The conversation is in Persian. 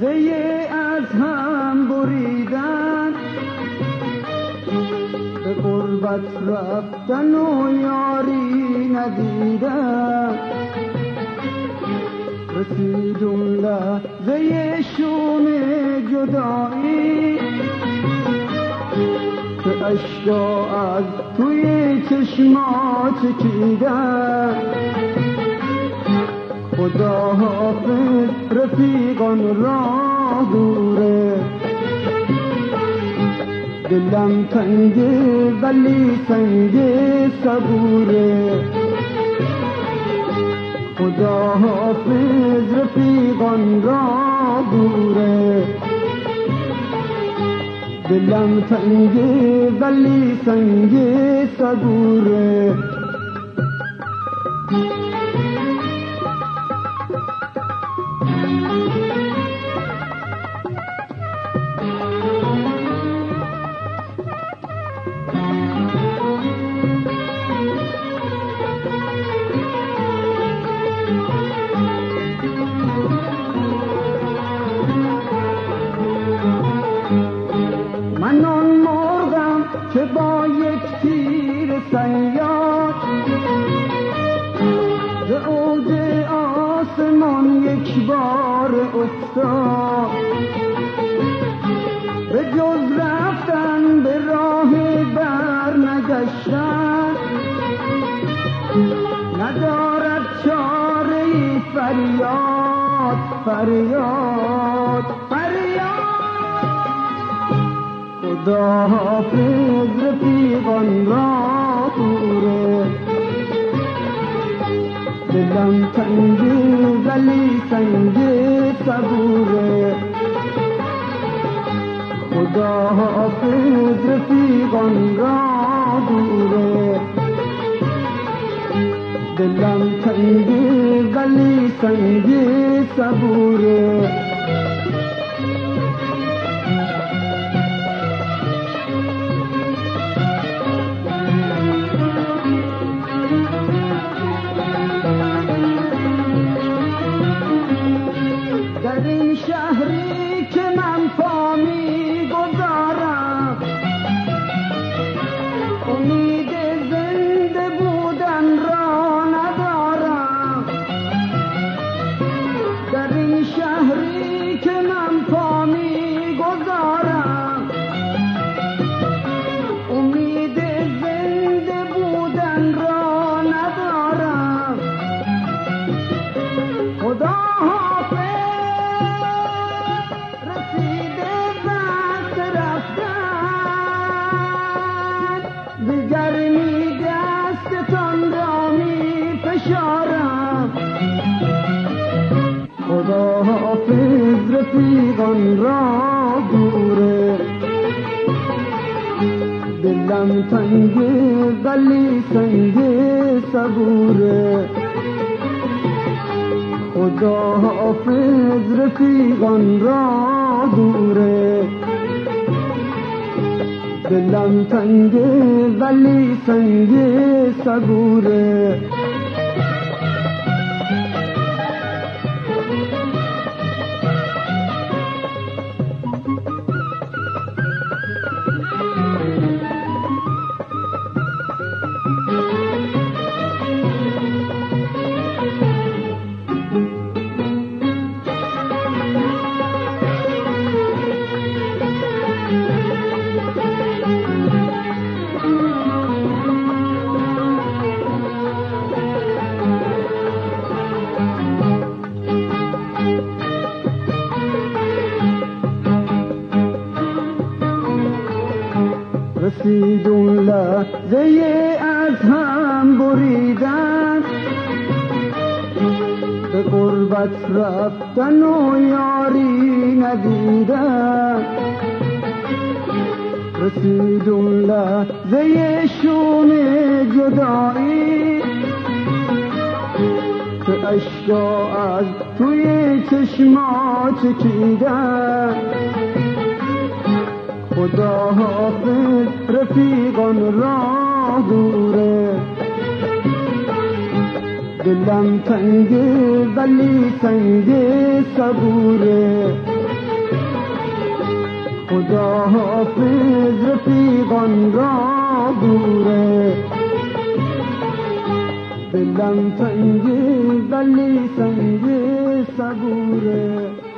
زی از هم بریدن. به قربت رفتن و یاری ندیدن رسید اون لحظه شوم جدایی که اشتا از توی چشمات چیدن خدا حافظ رفیقان راه دوره. دلم تنگه ولی سنگه صبوره. خدا حافظ رفیقان را دوره. دلم تنگه ولی سنگه صبوره. ز اوج آسمان یک بار افتاد. به جز رفتن به راه بر نگشتن. ندارد چاره فریاد فریاد فریاد. خدا دلم تنگه ولی سنگه صبوره خدا حافظ رفیقان را دوره دلم تنگه ولی سنگه حافظ رفیقان را دوره. دلم تنگه ولی سنگه صبوره. خدا حافظ رفیقان را دوره. دلم تنگه ولی سنگه صبوره. رسید اون لحظه از هم بریدن. به قربت رفتن و یاری ندیدن. رسید اون لحظه شوم جدایی. که اشکا از توی چشمات چکیدن. خدا حافظ رفیقان را دوره. دلم تنگه ولی سنگه صبوره. خدا حافظ رفیقان را دوره. دلم تنگی ولی سنگی صبوره.